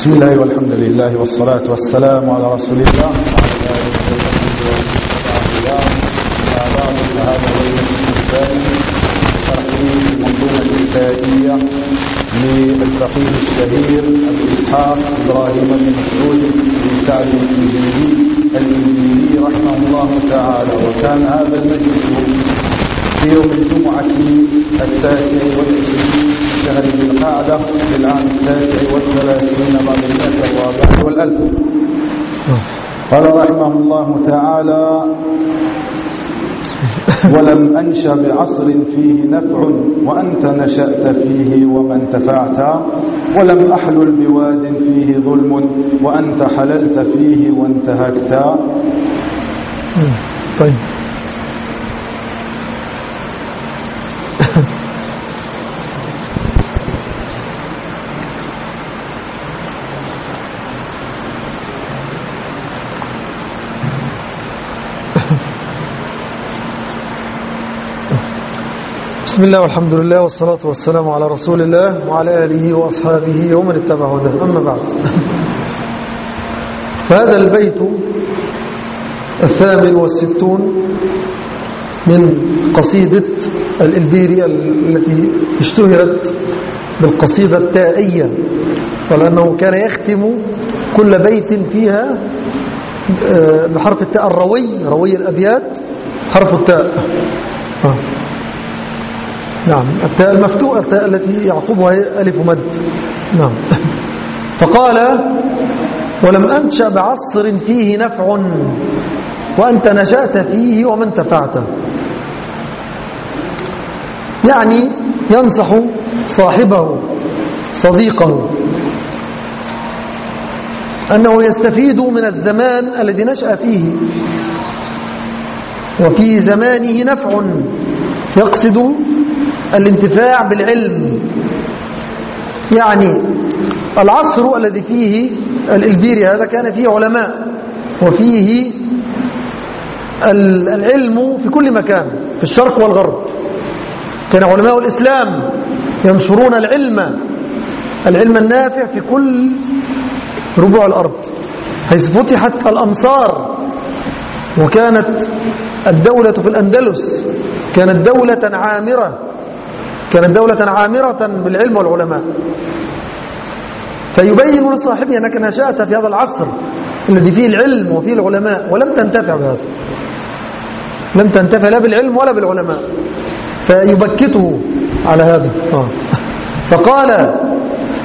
بسم الله والحمد لله والصلاة والسلام على رسول الله. للفقيه الشهير أبي إسحاق إبراهيم بن مسعود بن سعد الإنجيلي الإنجيلي رحمه الله تعالى وكان هذا المجلس في يوم الجمعة التاسع والعشرين شهر ذي القعدة للعام التاسع والثلاثين بعد المئة الرابعة والألف. قال رحمه الله تعالى ولم أنش بعصر فيه نفع وأنت نشأت فيه ومن تفعت ولم أحلل بواد فيه ظلم وأنت حللت فيه وانتهكت. طيب. بسم الله والحمد لله والصلاة والسلام على رسول الله وعلى آله وأصحابه ومن اتبع هداه. أما بعد. فهذا البيت الثامن والستون من قصيدة الإلبيري التي اشتهرت بالقصيدة التائية ولأنه كان يختم كل بيت فيها بحرف التاء الروي روي الأبيات حرف التاء. آه. نعم. التاء المفتوحة التاء التي يعقبها ألف مد. نعم. فقال ولم أنشأ بعصر فيه نفع وأنت نشأت فيه ومن تفعت يعني ينصح صاحبه صديقه أنه يستفيد من الزمان الذي نشأ فيه. وفي زمانه نفع يقصد الانتفاع بالعلم. يعني العصر الذي فيه الإلبيري هذا كان فيه علماء وفيه العلم في كل مكان في الشرق والغرب. كان علماء الإسلام ينشرون العلم العلم النافع في كل ربوع الأرض. حيث فتحت الأمصار وكانت الدولة في الأندلس كانت دولة عامرة. كانت دولة عامرة بالعلم والعلماء. فيبين لصاحبه أنك نشأت في هذا العصر الذي فيه العلم وفيه العلماء ولم تنتفع بهذا. لم تنتفع لا بالعلم ولا بالعلماء. فيبكته على هذا. آه. فقال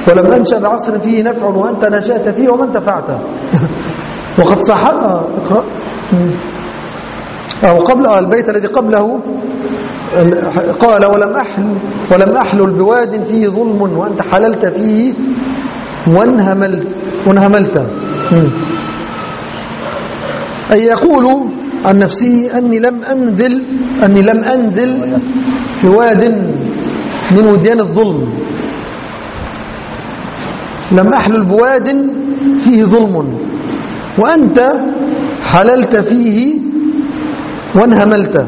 ولم أنشأ بعصر فيه نفع وأنت نشأت فيه وما انتفعت. وقد صح آه. اقرأ. أو قبل آه البيت الذي قبله قال ولم أحل ولم أحلل بواد فيه ظلم وأنت حللت فيه وانهملت وانهملت. أي يقول عن نفسه أني لم أنزل أني لم أنزل في واد من وديان الظلم. لم أحلل بواد فيه ظلم. وأنت حللت فيه وانهملت.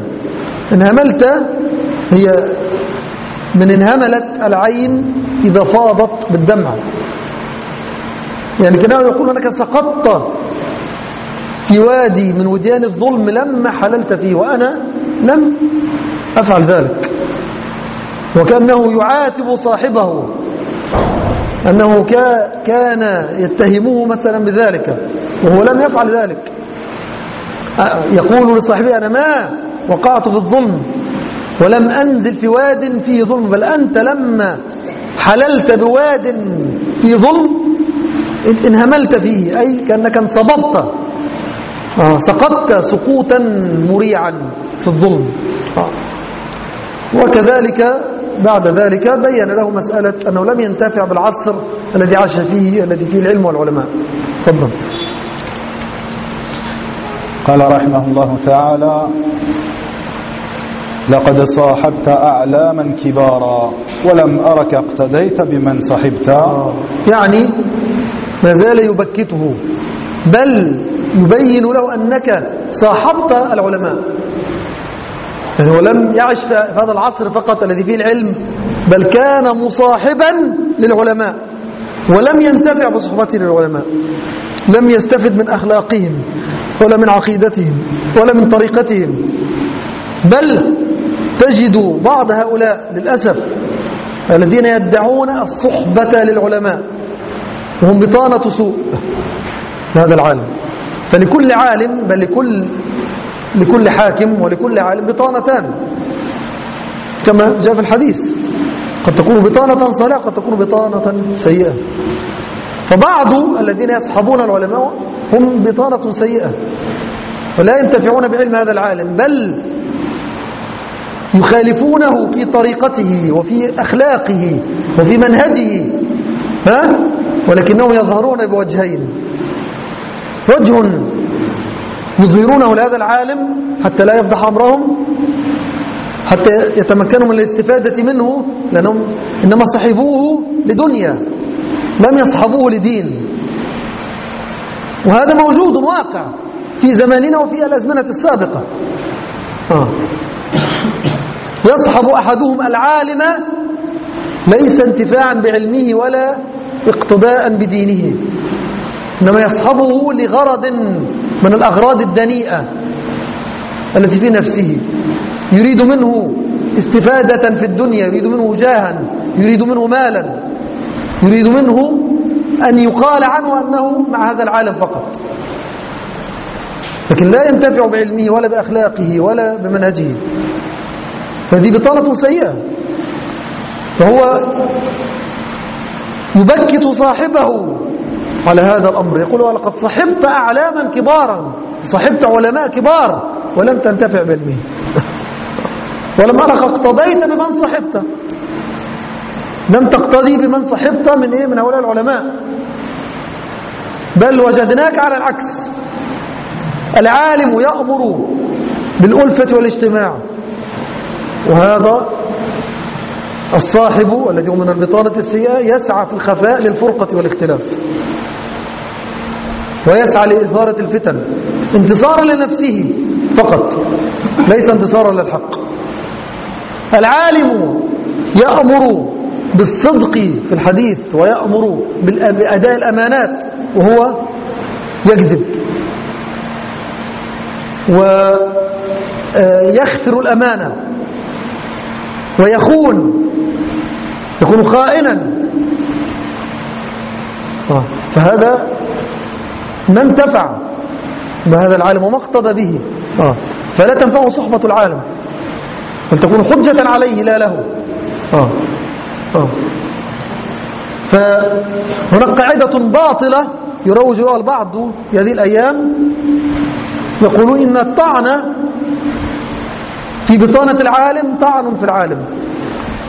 انهملت هي من انهملت العين إذا فاضت بالدمع. يعني كانوا يقول أنك سقطت في وادي من وديان الظلم لما حللت فيه وأنا لم أفعل ذلك. وكأنه يعاتب صاحبه أنه كان يتهمه مثلا بذلك وهو لم يفعل ذلك. يقول لصاحبه أنا ما وقعت في الظلم ولم أنزل في واد فيه ظلم بل أنت لما حللت بواد فيه ظلم انهملت فيه أي كأنك انصببت. آه سقطت سقوطا مريعا في الظلم. آه. وكذلك بعد ذلك بين له مسألة أنه لم ينتفع بالعصر الذي عاش فيه الذي فيه العلم والعلماء. تفضل. قال رحمه الله تعالى لقد صاحبت أعلاما كبارا ولم أرك اقتديت بمن صحبت. يعني ما زال يبكته بل يبين له أنك صاحبت العلماء. يعني هو لم يعش في هذا العصر فقط الذي فيه العلم بل كان مصاحبا للعلماء ولم ينتفع بصحبته للعلماء. لم يستفد من أخلاقهم ولا من عقيدتهم ولا من طريقتهم. بل تجد بعض هؤلاء للأسف الذين يدعون الصحبة للعلماء وهم بطانة سوء هذا العالم. فلكل عالم بل لكل لكل حاكم ولكل عالم بطانتان. كما جاء في الحديث قد تكون بطانة صالحة قد تكون بطانة سيئة. فبعض الذين يصحبون العلماء هم بطانة سيئة ولا ينتفعون بعلم هذا العالم بل يخالفونه في طريقته وفي أخلاقه وفي منهجه ها؟ ولكنهم يظهرون بوجهين وجه يظهرونه لهذا العالم حتى لا يفضح أمرهم حتى يتمكنوا من الاستفادة منه لأنهم إنما صحبوه لدنيا لم يصحبوه لدين وهذا موجود واقع في زماننا وفي الأزمنة السابقة آه. يصحب أحدهم العالم ليس انتفاعا بعلمه ولا اقتداء بدينه. إنما يصحبه لغرض من الأغراض الدنيئة التي في نفسه. يريد منه استفادة في الدنيا يريد منه جاها يريد منه مالا. يريد منه أن يقال عنه أنه مع هذا العالم فقط. لكن لا ينتفع بعلمه ولا بأخلاقه ولا بمنهجه. فهذه بطانة سيئة. فهو يبكت صاحبه على هذا الأمر. يقول ولقد صحبت أعلاما كبارا صحبت علماء كبار ولم تنتفع بعلمه ولم أرك اقتضيت بمن صحبت. لم تقتضي بمن صحبت من إيه؟ من هؤلاء العلماء. بل وجدناك على العكس. العالم يأمر بالألفة والاجتماع. وهذا الصاحب الذي هو من البطانة السيئة يسعى في الخفاء للفرقة والاختلاف. ويسعى لإثارة الفتن. انتصارا لنفسه فقط. ليس انتصارا للحق. العالم يأمر بالصدق في الحديث ويأمر بأداء الأمانات وهو يكذب. ويخفر الأمانة. ويخون يكون خائنا فهذا ما انتفع بهذا العالم وما اقتضى به فلا تنفعه صحبة العالم بل تكون حجة عليه لا له آه. آه. فهناك قاعدة باطلة يروج لها البعض في هذه الأيام يقولون إن الطعن في بطانة العالم طعن في العالم.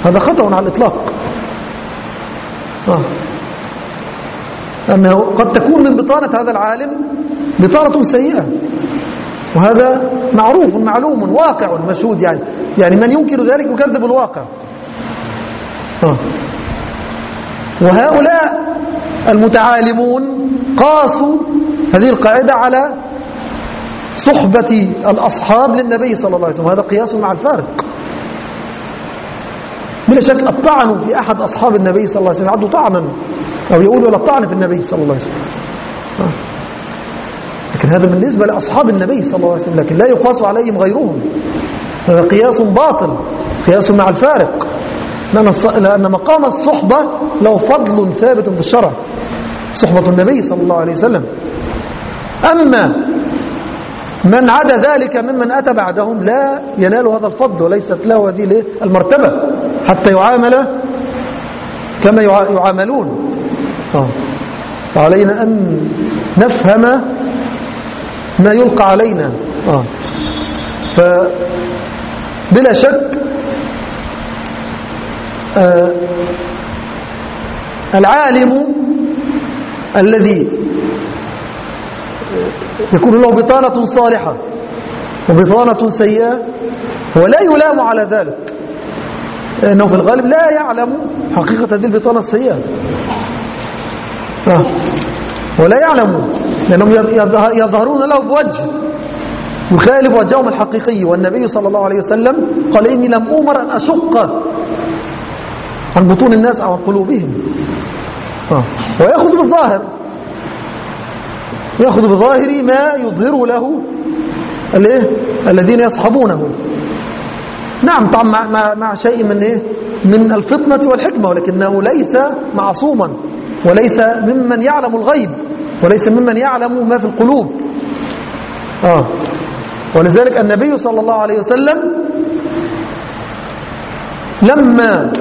هذا خطأ على الإطلاق. آه. أنه قد تكون من بطانة هذا العالم بطانة سيئة. وهذا معروف معلوم واقع مشهود يعني. يعني من ينكر ذلك يكذب الواقع. آه. وهؤلاء المتعالمون قاسوا هذه القاعدة على صحبة الأصحاب للنبي صلى الله عليه وسلم. هذا قياس مع الفارق. بلا شك الطعن في أحد أصحاب النبي صلى الله عليه وسلم يعد طعنا أو يقول ولا الطعن في النبي صلى الله عليه وسلم. آه. لكن هذا بالنسبة لأصحاب النبي صلى الله عليه وسلم لكن لا يقاس عليهم غيرهم. هذا قياس باطل قياس مع الفارق. لأن مقام الصحبة له فضل ثابت في الشرع. صحبة النبي صلى الله عليه وسلم. أما من عدا ذلك ممن أتى بعدهم لا ينال هذا الفضل وليست له هذه المرتبة حتى يعامل كما يعاملون آه. فعلينا أن نفهم ما يلقى علينا آه. فبلا شك آه العالم الذي يكون له بطانة صالحة وبطانة سيئة هو لا يلام على ذلك. لأنه في الغالب لا يعلم حقيقة هذه البطانة السيئة. آه. ولا يعلم لأنهم يظهرون له بوجه يخالف وجههم الحقيقي. والنبي صلى الله عليه وسلم قال إني لم أمر أن أشق عن بطون الناس أو عن قلوبهم. آه. ويأخذ بالظاهر. يأخذ بظاهر ما يظهر له الايه؟ الذين يصحبونه. نعم طبعا مع, مع, مع شيء من إيه؟ من الفطنة والحكمة ولكنه ليس معصوما وليس ممن يعلم الغيب وليس ممن يعلم ما في القلوب. آه. ولذلك النبي صلى الله عليه وسلم لما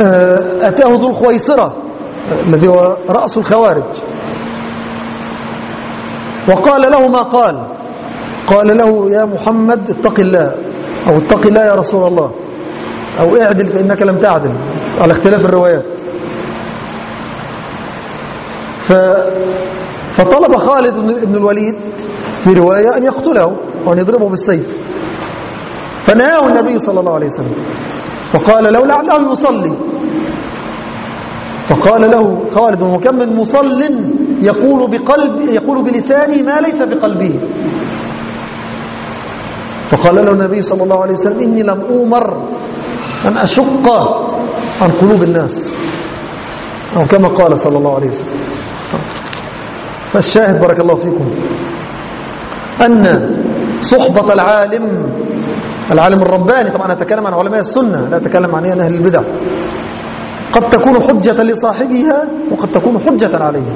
آه، أتاه ذو الخويصرة الذي هو رأس الخوارج. وقال له ما قال. قال له يا محمد اتق الله أو اتق الله يا رسول الله أو اعدل فإنك لم تعدل على اختلاف الروايات. ف فطلب خالد بن الوليد في رواية أن يقتله وأن يضربه بالسيف. فنهاه النبي صلى الله عليه وسلم. وقال له لعله يصلي. فقال له خالد وكم من مصل يقول بقلب يقول بلسانه ما ليس بقلبه. فقال له النبي صلى الله عليه وسلم إني لم أمر أن أشق عن قلوب الناس. أو كما قال صلى الله عليه وسلم. فالشاهد بارك الله فيكم أن صحبة العالم العالم الرباني طبعا أتكلم عن علماء السنة لا أتكلم عن أهل البدع قد تكون حجة لصاحبها وقد تكون حجة عليه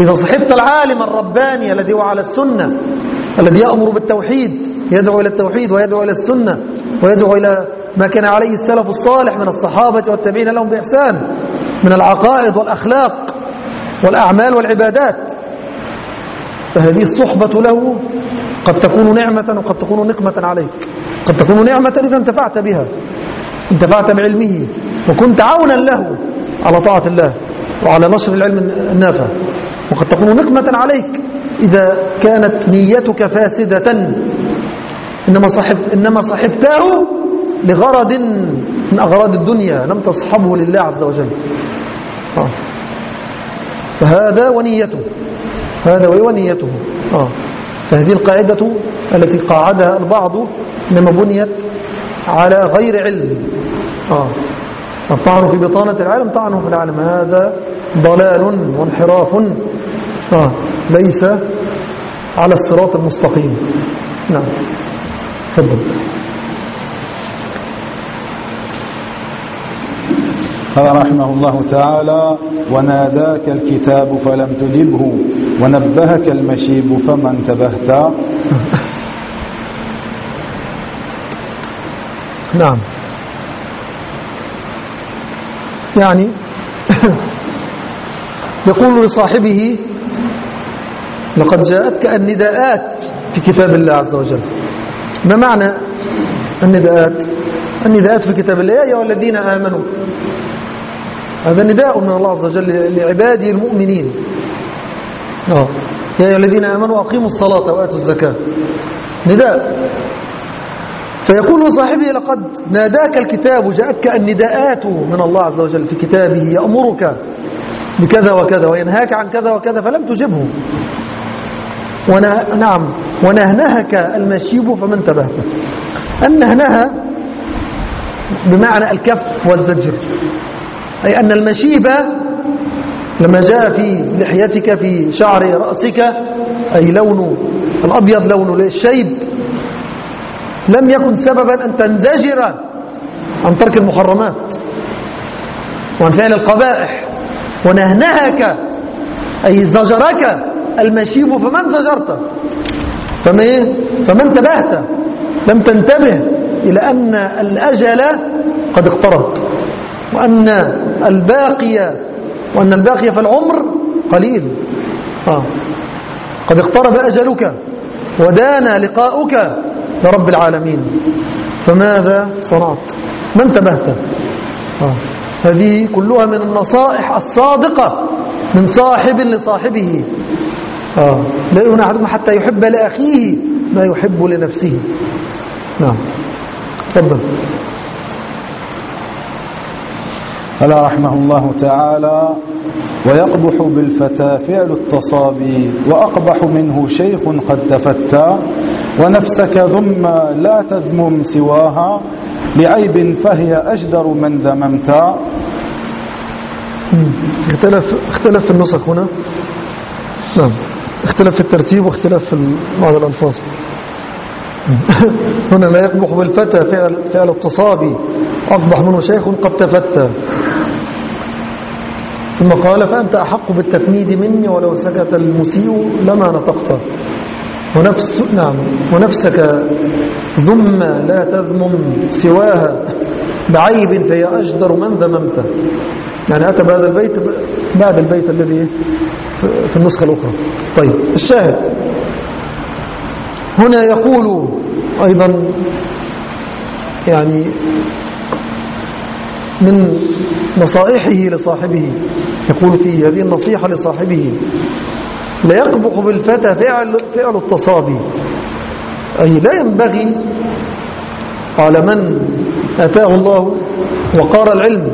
إذا صحبت العالم الرباني الذي هو على السنة الذي يأمر بالتوحيد يدعو إلى التوحيد ويدعو إلى السنة ويدعو إلى ما كان عليه السلف الصالح من الصحابة والتابعين لهم بإحسان من العقائد والأخلاق والأعمال والعبادات فهذه الصحبة له قد تكون نعمة وقد تكون نقمة عليك. قد تكون نعمة إذا انتفعت بها انتفعت بعلمه وكنت عونا له على طاعة الله. وعلى نشر العلم النافع وقد تكون نقمة عليك إذا كانت نيتك فاسدة إنما, صحب إنما صحبته لغرض من أغراض الدنيا لم تصحبه لله عز وجل آه. فهذا ونيته هذا ونيته آه. فهذه القاعدة التي قاعدها البعض إنما بنيت على غير علم آه. الطعن في بطانة العالم طعنه في العالم. هذا ضلال وانحراف. آه. ليس على الصراط المستقيم. نعم. تفضل. قال رحمه الله تعالى وناداك الكتاب فلم تجبه ونبهك المشيب فما انتبهت. نعم. يعني يقول لصاحبه لقد جاءتك النداءات في كتاب الله عز وجل. ما معنى النداءات؟ النداءات في كتاب الله يا أيها الذين آمنوا هذا نداء من الله عز وجل لعباده المؤمنين. آه. يا أيها الذين آمنوا أقيموا الصلاة وآتوا الزكاة. نداء. فيقول لصاحبه لقد ناداك الكتاب جاءتك النداءات من الله عز وجل في كتابه يأمرك بكذا وكذا وينهاك عن كذا وكذا فلم تجبه. ونه... نعم ونهنهك المشيب فما انتبهت النهنه بمعنى الكف والزجر أي أن المشيب لما جاء في لحيتك في شعر رأسك أي لون الأبيض لون الشيب لم يكن سببا أن تنزجر عن ترك المحرمات. وعن فعل القبائح. ونهنهك. أي زجرك المشيب فمن زجرت؟ فما إيه؟ فما انتبهت. لم تنتبه إلى أن الأجل قد اقترب. وأن الباقي وأن الباقي في العمر قليل. آه. قد اقترب أجلك. ودان لقاؤك. لرب العالمين. فماذا؟ صنعت ما انتبهت؟ آه. هذه كلها من النصائح الصادقة من صاحب لصاحبه. آه. لا يؤمن أحدكم حتى يحب لأخيه ما يحب لنفسه. نعم. تفضل. قال رحمه الله تعالى. ويقبح بالفتى فعل التصابي وأقبح منه شيخ قد تفتى. ونفسك ذم لا تذمم سواها بعيب فهي أجدر من ذممت. مم. اختلف اختلف النسخ هنا. نعم. اختلف في الترتيب واختلف بعض الألفاظ. هنا لا يقبح بالفتى فعل, فعل التصابي أقبح منه شيخ قد تفتى. ثم قال فأنت أحق بالتفنيد مني ولو سكت المسيء لما نطقت. ونفس نعم. ونفسك ذم لا تذمم سواها. بعيب فهي أجدر من ذممته يعني أتى بهذا البيت بعد البيت الذي في- النسخة الأخرى. طيب الشاهد. هنا يقول أيضا يعني من نصائحه لصاحبه. يقول في هذه النصيحة لصاحبه لا يقبح بالفتى فعل, فعل التصابي. أي لا ينبغي. على من أتاه الله وقار العلم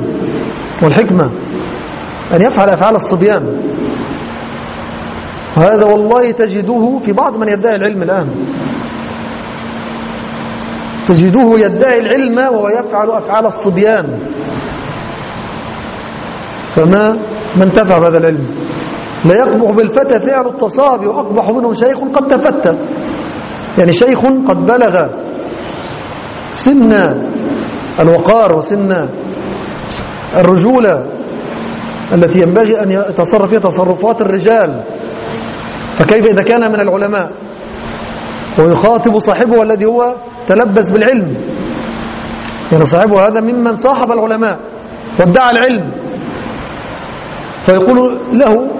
والحكمة أن يفعل أفعال الصبيان. وهذا والله تجده في بعض من يدعي العلم الآن. تجده يدعي العلم وهو يفعل أفعال الصبيان. فما من انتفع بهذا العلم. لا يقبح بالفتى فعل التصابي وأقبح منه شيخ قد تفتى. يعني شيخ قد بلغ سن الوقار وسن الرجولة التي ينبغي أن يتصرف فيها تصرفات الرجال. فكيف إذا كان من العلماء؟ ويخاطب صاحبه الذي هو تلبس بالعلم. يعني صاحبه هذا ممن صاحب العلماء وادعى العلم. فيقول له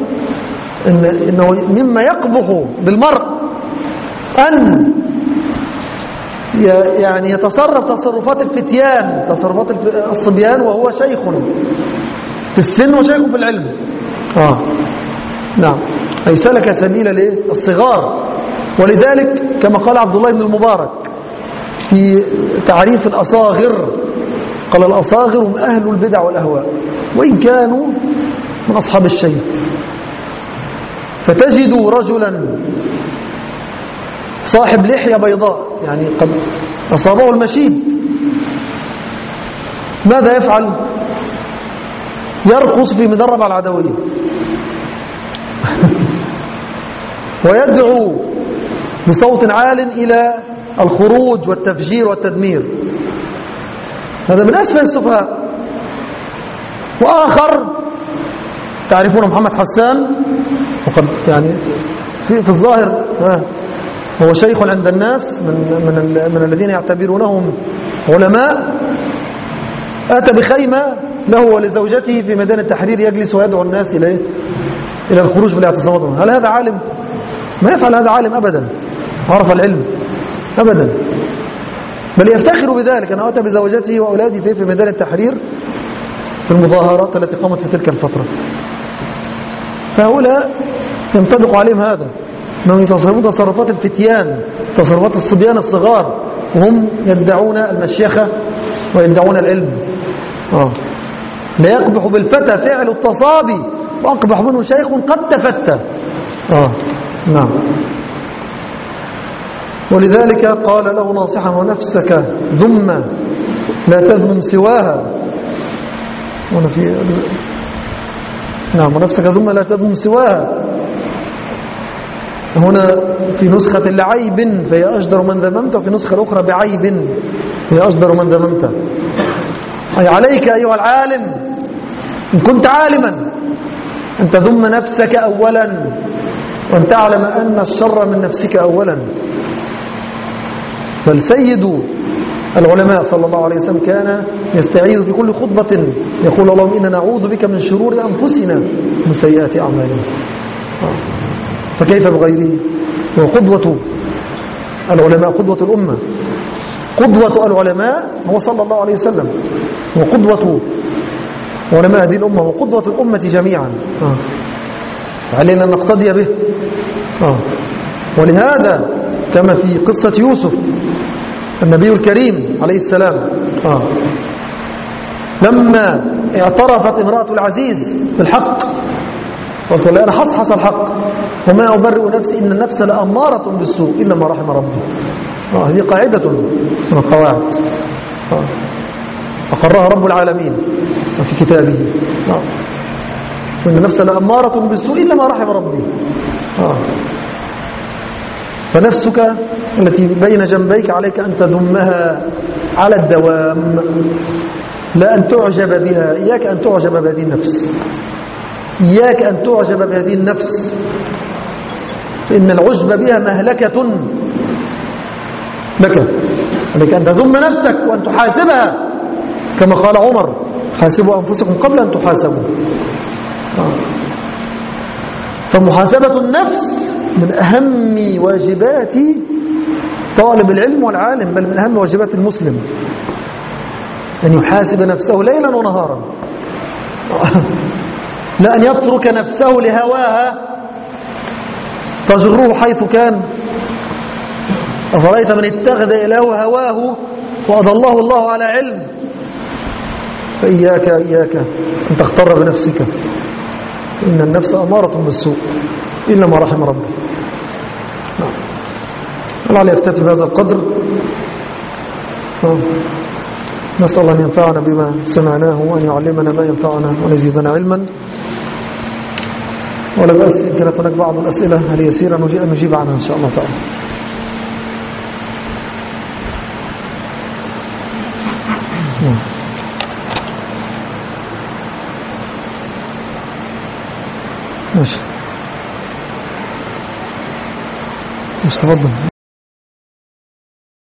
إن إنه مما يقبح بالمرء أن يعني يتصرف تصرفات الفتيان تصرفات الصبيان وهو شيخ في السن وشيخ في العلم آه. نعم أي سلك سبيل؟ الصغار ولذلك كما قال عبد الله بن المبارك في تعريف الأصاغر قال الأصاغر هم أهل البدع والأهواء وإن كانوا من أصحاب الشيء فتجد رجلا صاحب لحية بيضاء يعني قد أصابه المشيب. ماذا يفعل؟ يرقص في مدرب على العدوية. ويدعو بصوت عال إلى الخروج والتفجير والتدمير. هذا من أسفل السفهاء. وآخر تعرفون محمد حسان؟ وقد يعني في, في الظاهر هو شيخ عند الناس من, من, من الذين يعتبرونهم علماء. أتى بخيمة له ولزوجته في ميدان التحرير يجلس ويدعو الناس إلى؟ إلى الخروج بالاعتصامات هل هذا عالم؟ ما يفعل هذا عالم أبدا. عرف العلم أبدا. بل يفتخر بذلك. أنه أتى بزوجته وأولاده في في ميدان التحرير في المظاهرات التي قامت في تلك الفترة. فهؤلاء ينطبق عليهم هذا أنهم يتصرفون تصرفات الفتيان تصرفات الصبيان الصغار وهم يدعون المشيخة ويدعون العلم آه. لا يقبح بالفتى فعل التصابي وأقبح منه شيخ قد تفتى آه. نعم ولذلك قال له ناصحا ونفسك ذم لا تذمم سواها هنا في نعم ونفسك ذم لا تذمم سواها. هنا في نسخة لعيب فهي أجدر من ذممت وفي نسخة أخرى بعيب فهي أجدر من ذممت. أي عليك أيها العالم إن كنت عالما أن تذم نفسك أولا وأن تعلم أن الشر من نفسك أولا. بل سيد العلماء صلى الله عليه وسلم كان يستعيذ في كل خطبة يقول اللهم إنا نعوذ بك من شرور أنفسنا من سيئات أعمالنا. فكيف بغيره؟ هو قدوة العلماء قدوة الأمة. قدوة العلماء هو صلى الله عليه وسلم. هو قدوة علماء هذه الأمة وقدوة الأمة جميعا. علينا أن نقتدي به. ولهذا كما في قصة يوسف النبي الكريم عليه السلام آه. لما اعترفت امرأة العزيز بالحق قلت له أنا حصحص الحق وما أبرئ نفسي إن النفس لأمارة بالسوء إلا ما رحم ربي آه هذه قاعدة من القواعد آه. أقرها رب العالمين في كتابه آه. وإن النفس لأمارة بالسوء إلا ما رحم ربي آه. فنفسك التي بين جنبيك عليك أن تذمها على الدوام لا أن تعجب بها إياك أن تعجب بهذه النفس. إياك أن تعجب بهذه النفس. فإن العجب بها مهلكة. لك. عليك أن تذم نفسك وأن تحاسبها. كما قال عمر حاسبوا أنفسكم قبل أن تحاسبوا. فمحاسبة النفس من أهم واجبات طالب العلم والعالم بل من أهم واجبات المسلم. أن يحاسب نفسه ليلا ونهارا. لا أن يترك نفسه لهواها. تجره حيث كان. أفرأيت من اتخذ إله هواه وأضله الله على علم. فإياك إياك أن تغتر بنفسك إن النفس أمارة بالسوء. إلا ما رحم نعم لعل يكتفي بهذا القدر. نعم. نسأل الله أن ينفعنا بما سمعناه وأن يعلمنا ما ينفعنا وأن يزيدنا علما. ولا بأس إن كانت هناك بعض الأسئلة اليسيرة أن نجيب عنها إن شاء الله تعالى. نعم. ماشي. مش تفضل.